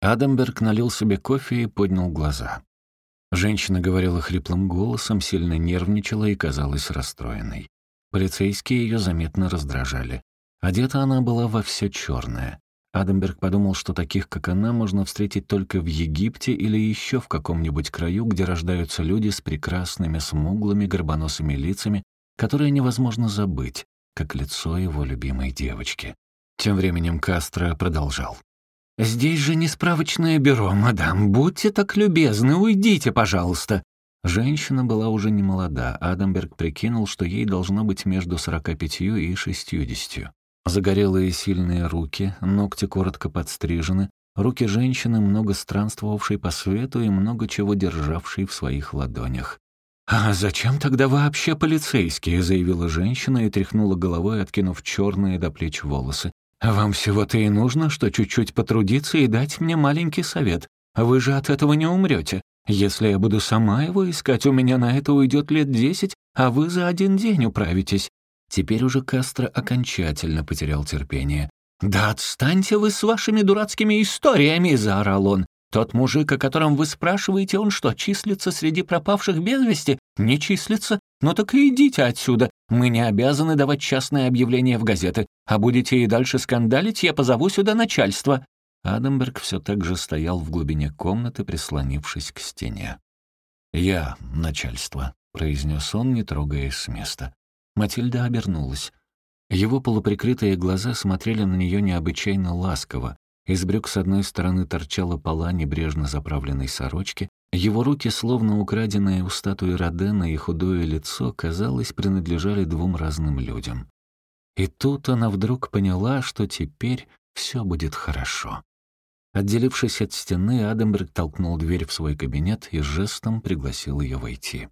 Адамберг налил себе кофе и поднял глаза. Женщина говорила хриплым голосом, сильно нервничала и казалась расстроенной. Полицейские ее заметно раздражали. Одета она была во все черное. Адамберг подумал, что таких, как она, можно встретить только в Египте или еще в каком-нибудь краю, где рождаются люди с прекрасными, смуглыми, горбоносыми лицами, которые невозможно забыть, как лицо его любимой девочки. Тем временем Кастро продолжал. «Здесь же не справочное бюро, мадам. Будьте так любезны, уйдите, пожалуйста». Женщина была уже не молода. Адамберг прикинул, что ей должно быть между 45 и 60. Загорелые сильные руки, ногти коротко подстрижены, руки женщины, много странствовавшей по свету и много чего державшей в своих ладонях. «А зачем тогда вообще полицейские?» — заявила женщина и тряхнула головой, откинув черные до плеч волосы. «Вам всего-то и нужно, что чуть-чуть потрудиться и дать мне маленький совет. Вы же от этого не умрете. Если я буду сама его искать, у меня на это уйдет лет десять, а вы за один день управитесь». Теперь уже Кастро окончательно потерял терпение. «Да отстаньте вы с вашими дурацкими историями!» — заорал он. «Тот мужик, о котором вы спрашиваете, он что, числится среди пропавших без вести? Не числится? Ну так и идите отсюда. Мы не обязаны давать частные объявления в газеты. А будете и дальше скандалить, я позову сюда начальство». Адамберг все так же стоял в глубине комнаты, прислонившись к стене. «Я начальство», — произнес он, не трогаясь с места. Матильда обернулась. Его полуприкрытые глаза смотрели на нее необычайно ласково. Из брюк с одной стороны торчала пола небрежно заправленной сорочки, его руки, словно украденные у статуи Родена и худое лицо, казалось, принадлежали двум разным людям. И тут она вдруг поняла, что теперь все будет хорошо. Отделившись от стены, Адамберг толкнул дверь в свой кабинет и жестом пригласил ее войти.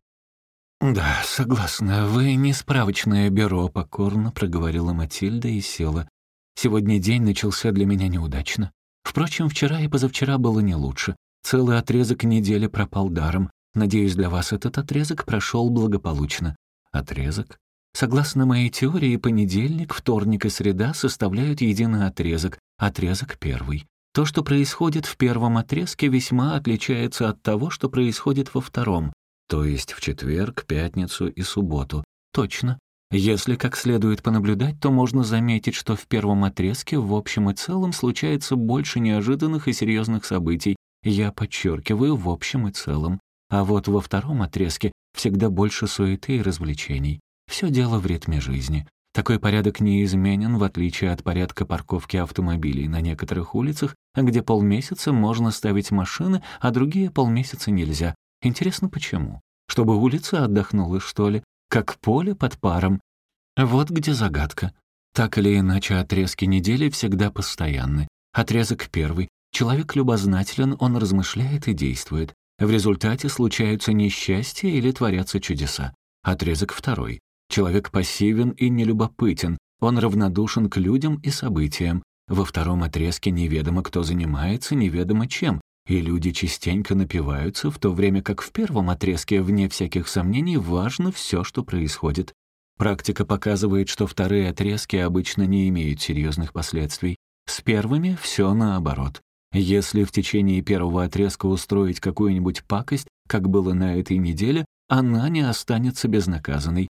«Да, согласна, вы не справочное бюро», — покорно проговорила Матильда и села. «Сегодня день начался для меня неудачно. Впрочем, вчера и позавчера было не лучше. Целый отрезок недели пропал даром. Надеюсь, для вас этот отрезок прошел благополучно. Отрезок? Согласно моей теории, понедельник, вторник и среда составляют единый отрезок, отрезок первый. То, что происходит в первом отрезке, весьма отличается от того, что происходит во втором, то есть в четверг, пятницу и субботу. Точно. Если как следует понаблюдать, то можно заметить, что в первом отрезке в общем и целом случается больше неожиданных и серьезных событий. Я подчеркиваю, в общем и целом. А вот во втором отрезке всегда больше суеты и развлечений. Все дело в ритме жизни. Такой порядок неизменен, в отличие от порядка парковки автомобилей на некоторых улицах, где полмесяца можно ставить машины, а другие полмесяца нельзя. Интересно, почему? Чтобы улица отдохнула, что ли? Как поле под паром? Вот где загадка. Так или иначе, отрезки недели всегда постоянны. Отрезок первый. Человек любознателен, он размышляет и действует. В результате случаются несчастья или творятся чудеса. Отрезок второй. Человек пассивен и нелюбопытен, он равнодушен к людям и событиям. Во втором отрезке неведомо, кто занимается, неведомо чем, и люди частенько напиваются, в то время как в первом отрезке, вне всяких сомнений, важно все, что происходит. Практика показывает, что вторые отрезки обычно не имеют серьезных последствий. С первыми все наоборот. Если в течение первого отрезка устроить какую-нибудь пакость, как было на этой неделе, она не останется безнаказанной.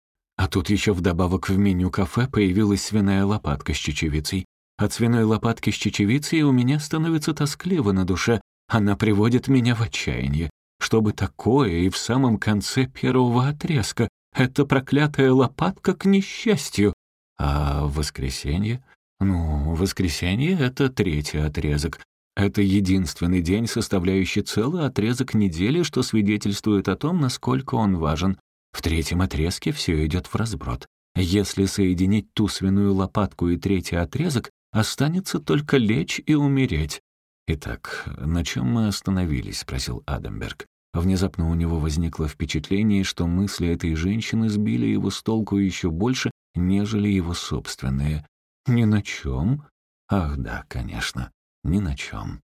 А тут еще вдобавок в меню кафе появилась свиная лопатка с чечевицей. От свиной лопатки с чечевицей у меня становится тоскливо на душе. Она приводит меня в отчаяние. Чтобы такое и в самом конце первого отрезка. Это проклятая лопатка к несчастью. А воскресенье? Ну, воскресенье — это третий отрезок. Это единственный день, составляющий целый отрезок недели, что свидетельствует о том, насколько он важен. В третьем отрезке все идет в разброд. Если соединить ту свиную лопатку и третий отрезок, останется только лечь и умереть. «Итак, на чем мы остановились?» — спросил Адамберг. Внезапно у него возникло впечатление, что мысли этой женщины сбили его с толку еще больше, нежели его собственные. «Ни на чем?» «Ах да, конечно, ни на чем».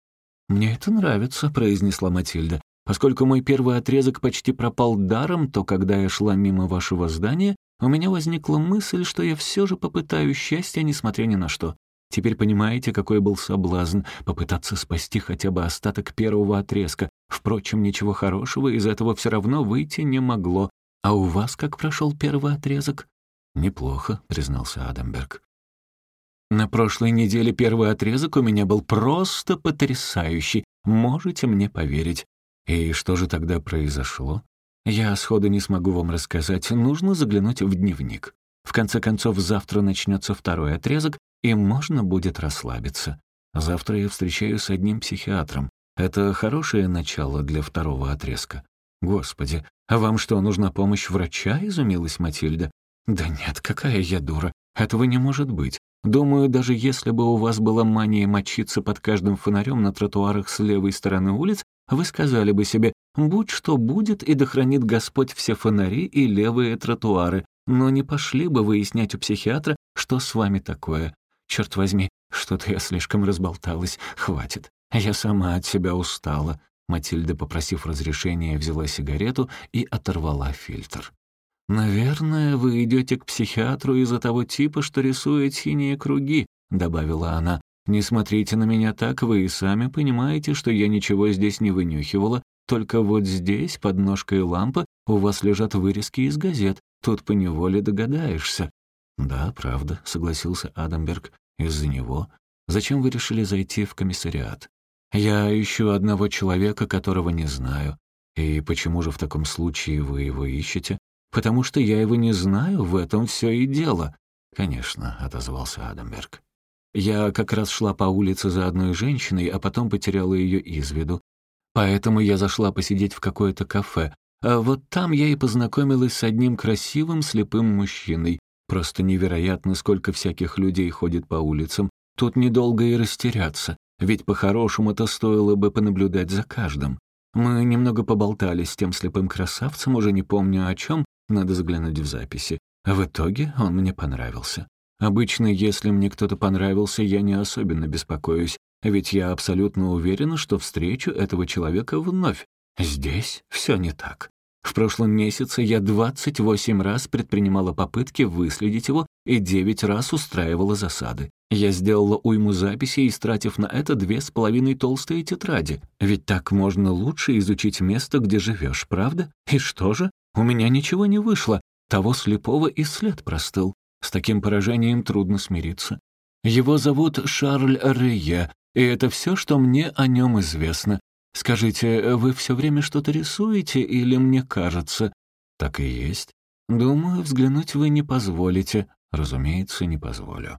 «Мне это нравится», — произнесла Матильда. Поскольку мой первый отрезок почти пропал даром, то когда я шла мимо вашего здания, у меня возникла мысль, что я все же попытаю счастья, несмотря ни на что. Теперь понимаете, какой был соблазн попытаться спасти хотя бы остаток первого отрезка. Впрочем, ничего хорошего из этого все равно выйти не могло. А у вас как прошел первый отрезок? Неплохо, признался Адамберг. На прошлой неделе первый отрезок у меня был просто потрясающий, можете мне поверить. И что же тогда произошло? Я сходу не смогу вам рассказать, нужно заглянуть в дневник. В конце концов, завтра начнется второй отрезок, и можно будет расслабиться. Завтра я встречаюсь с одним психиатром. Это хорошее начало для второго отрезка. Господи, а вам что, нужна помощь врача?» — изумилась Матильда. «Да нет, какая я дура. Этого не может быть. Думаю, даже если бы у вас была мания мочиться под каждым фонарем на тротуарах с левой стороны улиц, вы сказали бы себе, будь что будет, и дохранит Господь все фонари и левые тротуары, но не пошли бы выяснять у психиатра, что с вами такое. Черт возьми, что-то я слишком разболталась. Хватит. Я сама от себя устала. Матильда, попросив разрешения, взяла сигарету и оторвала фильтр. «Наверное, вы идете к психиатру из-за того типа, что рисует синие круги», — добавила она. «Не смотрите на меня так, вы и сами понимаете, что я ничего здесь не вынюхивала, только вот здесь, под ножкой лампы, у вас лежат вырезки из газет, тут поневоле догадаешься». «Да, правда», — согласился Адамберг. «Из-за него. Зачем вы решили зайти в комиссариат?» «Я ищу одного человека, которого не знаю. И почему же в таком случае вы его ищете?» «Потому что я его не знаю, в этом все и дело». «Конечно», — отозвался Адамберг. «Я как раз шла по улице за одной женщиной, а потом потеряла ее из виду. Поэтому я зашла посидеть в какое-то кафе. А вот там я и познакомилась с одним красивым слепым мужчиной. Просто невероятно, сколько всяких людей ходит по улицам. Тут недолго и растеряться, ведь по-хорошему-то стоило бы понаблюдать за каждым. Мы немного поболтали с тем слепым красавцем, уже не помню о чем, надо заглянуть в записи. В итоге он мне понравился. Обычно, если мне кто-то понравился, я не особенно беспокоюсь, ведь я абсолютно уверена, что встречу этого человека вновь. Здесь все не так. В прошлом месяце я 28 раз предпринимала попытки выследить его и 9 раз устраивала засады. Я сделала уйму записей, истратив на это две с половиной толстые тетради. Ведь так можно лучше изучить место, где живешь, правда? И что же? У меня ничего не вышло. Того слепого и след простыл. С таким поражением трудно смириться. Его зовут Шарль Рейе, и это все, что мне о нем известно. Скажите, вы все время что-то рисуете или мне кажется? Так и есть. Думаю, взглянуть вы не позволите. Разумеется, не позволю.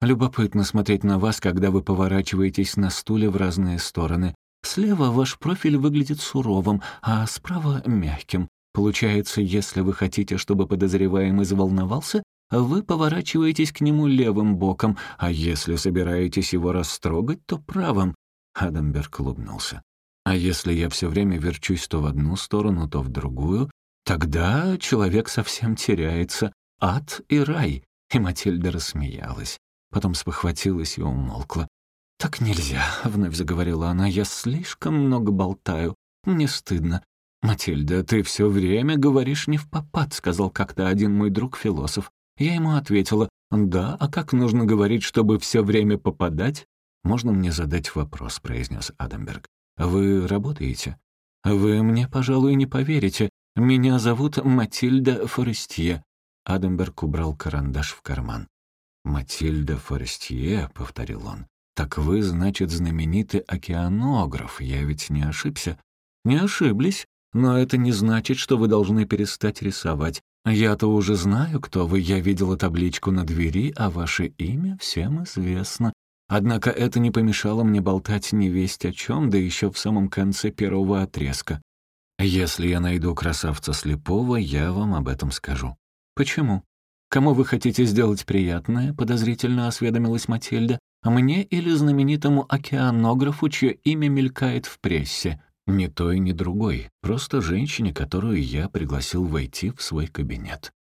Любопытно смотреть на вас, когда вы поворачиваетесь на стуле в разные стороны. Слева ваш профиль выглядит суровым, а справа — мягким. Получается, если вы хотите, чтобы подозреваемый заволновался, вы поворачиваетесь к нему левым боком, а если собираетесь его растрогать, то правым. Адамберг улыбнулся. А если я все время верчусь то в одну сторону, то в другую, тогда человек совсем теряется. Ад и рай. И Матильда рассмеялась. Потом спохватилась и умолкла. «Так нельзя», — вновь заговорила она, — «я слишком много болтаю. Мне стыдно». «Матильда, ты все время говоришь не в попад», — сказал как-то один мой друг-философ. Я ему ответила, «Да, а как нужно говорить, чтобы все время попадать?» «Можно мне задать вопрос?» — произнес Адамберг. «Вы работаете?» «Вы мне, пожалуй, не поверите. Меня зовут Матильда Форестье». Адамберг убрал карандаш в карман. «Матильда Форестье», — повторил он. «Так вы, значит, знаменитый океанограф, я ведь не ошибся?» «Не ошиблись, но это не значит, что вы должны перестать рисовать. Я-то уже знаю, кто вы, я видела табличку на двери, а ваше имя всем известно. Однако это не помешало мне болтать не весть о чем, да еще в самом конце первого отрезка. Если я найду красавца слепого, я вам об этом скажу. Почему? Кому вы хотите сделать приятное? Подозрительно осведомилась Матильда. Мне или знаменитому океанографу, чье имя мелькает в прессе? Ни той, ни другой. Просто женщине, которую я пригласил войти в свой кабинет.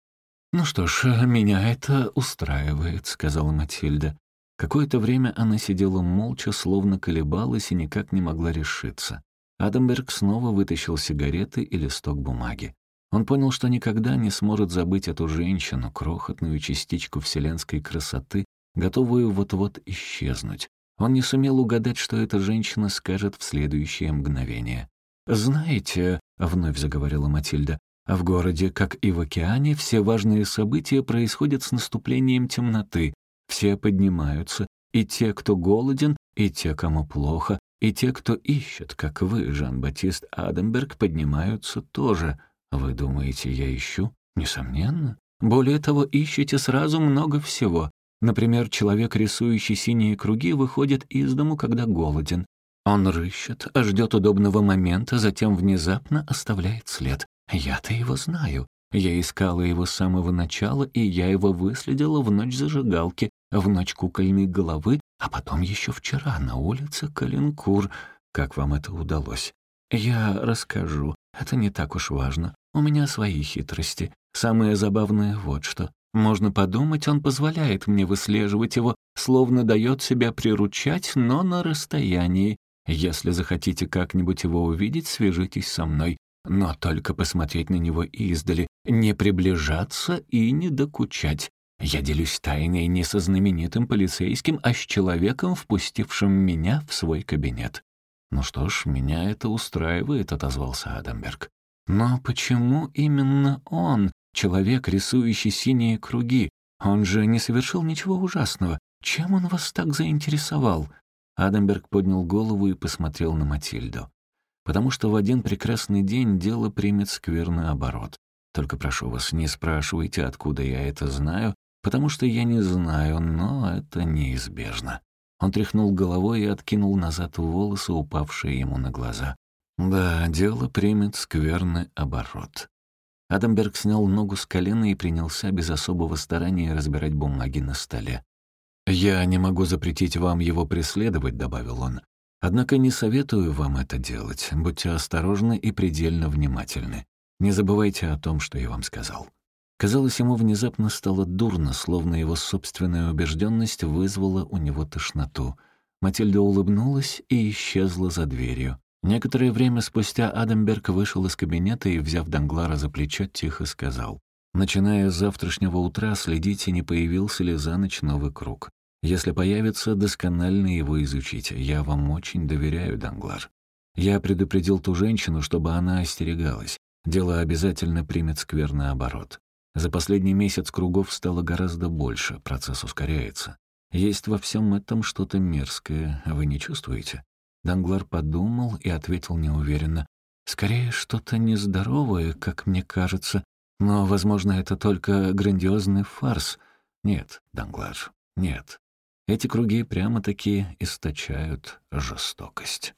«Ну что ж, меня это устраивает», — сказала Матильда. Какое-то время она сидела молча, словно колебалась и никак не могла решиться. Адамберг снова вытащил сигареты и листок бумаги. Он понял, что никогда не сможет забыть эту женщину, крохотную частичку вселенской красоты, готовую вот-вот исчезнуть. Он не сумел угадать, что эта женщина скажет в следующее мгновение. «Знаете», — вновь заговорила Матильда, «а в городе, как и в океане, все важные события происходят с наступлением темноты. Все поднимаются, и те, кто голоден, и те, кому плохо, и те, кто ищет, как вы, Жан-Батист Адамберг, поднимаются тоже. Вы думаете, я ищу? Несомненно. Более того, ищете сразу много всего. Например, человек, рисующий синие круги, выходит из дому, когда голоден. Он рыщет, ждет удобного момента, затем внезапно оставляет след. Я-то его знаю. Я искала его с самого начала, и я его выследила в ночь зажигалки, в ночь кукольной головы, а потом еще вчера на улице Калинкур. Как вам это удалось? Я расскажу. Это не так уж важно. У меня свои хитрости. Самое забавное вот что. Можно подумать, он позволяет мне выслеживать его, словно дает себя приручать, но на расстоянии. Если захотите как-нибудь его увидеть, свяжитесь со мной. Но только посмотреть на него издали, не приближаться и не докучать. Я делюсь тайной не со знаменитым полицейским, а с человеком, впустившим меня в свой кабинет. «Ну что ж, меня это устраивает», — отозвался Адамберг. «Но почему именно он, человек, рисующий синие круги? Он же не совершил ничего ужасного. Чем он вас так заинтересовал?» Адамберг поднял голову и посмотрел на Матильду. «Потому что в один прекрасный день дело примет скверный оборот. Только прошу вас, не спрашивайте, откуда я это знаю, потому что я не знаю, но это неизбежно». Он тряхнул головой и откинул назад волосы, упавшие ему на глаза. «Да, дело примет скверный оборот». Адамберг снял ногу с колена и принялся без особого старания разбирать бумаги на столе. «Я не могу запретить вам его преследовать», — добавил он. «Однако не советую вам это делать. Будьте осторожны и предельно внимательны. Не забывайте о том, что я вам сказал». Казалось, ему внезапно стало дурно, словно его собственная убежденность вызвала у него тошноту. Матильда улыбнулась и исчезла за дверью. Некоторое время спустя Адамберг вышел из кабинета и, взяв Данглара за плечо, тихо сказал. «Начиная с завтрашнего утра следите, не появился ли за ночь новый круг. Если появится, досконально его изучите. Я вам очень доверяю, Данглар. Я предупредил ту женщину, чтобы она остерегалась. Дело обязательно примет скверный оборот. За последний месяц кругов стало гораздо больше, процесс ускоряется. Есть во всем этом что-то мерзкое, вы не чувствуете? Данглар подумал и ответил неуверенно. «Скорее, что-то нездоровое, как мне кажется, но, возможно, это только грандиозный фарс. Нет, Данглар, нет. Эти круги прямо-таки источают жестокость».